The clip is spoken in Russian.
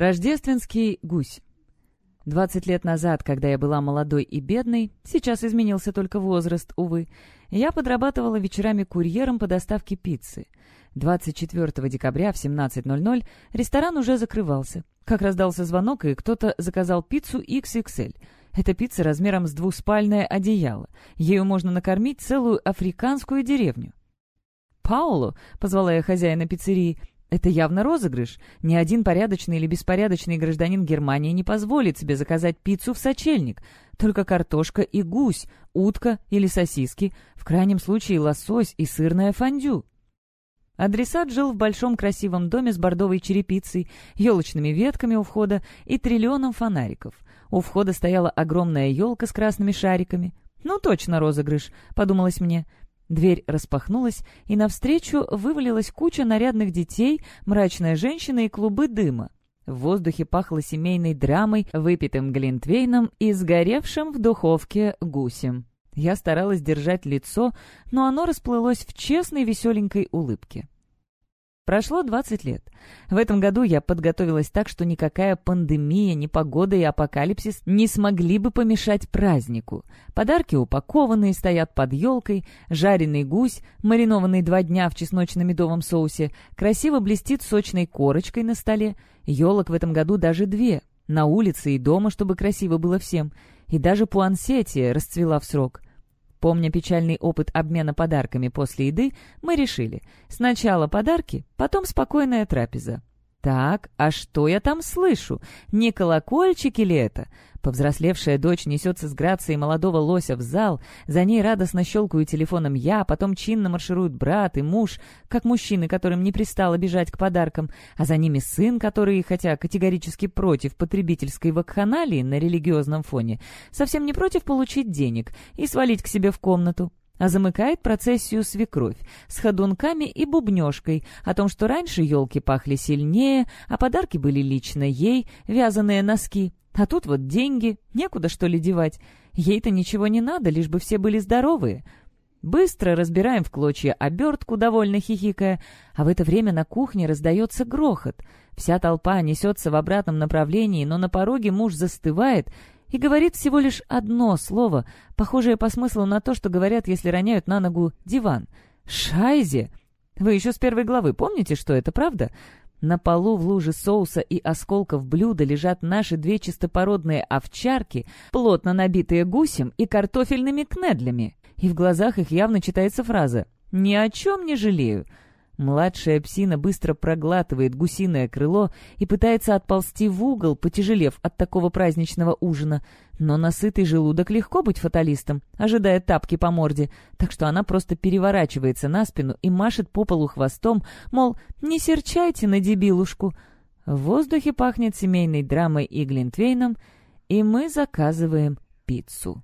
Рождественский гусь. Двадцать лет назад, когда я была молодой и бедной, сейчас изменился только возраст, увы, я подрабатывала вечерами курьером по доставке пиццы. 24 декабря в 17.00 ресторан уже закрывался. Как раздался звонок, и кто-то заказал пиццу XXL. Это пицца размером с двуспальное одеяло. Ею можно накормить целую африканскую деревню. «Пауло», — позвала я хозяина пиццерии, это явно розыгрыш. Ни один порядочный или беспорядочный гражданин Германии не позволит себе заказать пиццу в сочельник. Только картошка и гусь, утка или сосиски, в крайнем случае лосось и сырное фондю. Адресат жил в большом красивом доме с бордовой черепицей, елочными ветками у входа и триллионом фонариков. У входа стояла огромная елка с красными шариками. «Ну, точно розыгрыш», — подумалось мне. Дверь распахнулась, и навстречу вывалилась куча нарядных детей, мрачная женщина и клубы дыма. В воздухе пахло семейной драмой, выпитым глинтвейном и сгоревшим в духовке гусем. Я старалась держать лицо, но оно расплылось в честной веселенькой улыбке. Прошло 20 лет. В этом году я подготовилась так, что никакая пандемия, непогода и апокалипсис не смогли бы помешать празднику. Подарки упакованные, стоят под елкой, жареный гусь, маринованный два дня в чесночно-медовом соусе, красиво блестит сочной корочкой на столе. Елок в этом году даже две, на улице и дома, чтобы красиво было всем. И даже пуансетия расцвела в срок — Помня печальный опыт обмена подарками после еды, мы решили сначала подарки, потом спокойная трапеза. «Так, а что я там слышу? Не колокольчики ли это?» Повзрослевшая дочь несется с грацией молодого лося в зал, за ней радостно щелкаю телефоном я, потом чинно маршируют брат и муж, как мужчины, которым не пристало бежать к подаркам, а за ними сын, который, хотя категорически против потребительской вакханалии на религиозном фоне, совсем не против получить денег и свалить к себе в комнату а замыкает процессию свекровь с ходунками и бубнежкой о том, что раньше елки пахли сильнее, а подарки были лично ей, вязаные носки. А тут вот деньги, некуда что ли девать. Ей-то ничего не надо, лишь бы все были здоровые. Быстро разбираем в клочья обертку, довольно хихикая, а в это время на кухне раздается грохот. Вся толпа несется в обратном направлении, но на пороге муж застывает и говорит всего лишь одно слово, похожее по смыслу на то, что говорят, если роняют на ногу диван. «Шайзе!» Вы еще с первой главы помните, что это правда? На полу в луже соуса и осколков блюда лежат наши две чистопородные овчарки, плотно набитые гусем и картофельными кнедлями. И в глазах их явно читается фраза «Ни о чем не жалею». Младшая псина быстро проглатывает гусиное крыло и пытается отползти в угол, потяжелев от такого праздничного ужина. Но на сытый желудок легко быть фаталистом, ожидая тапки по морде, так что она просто переворачивается на спину и машет по полу хвостом, мол, не серчайте на дебилушку. В воздухе пахнет семейной драмой и глинтвейном, и мы заказываем пиццу.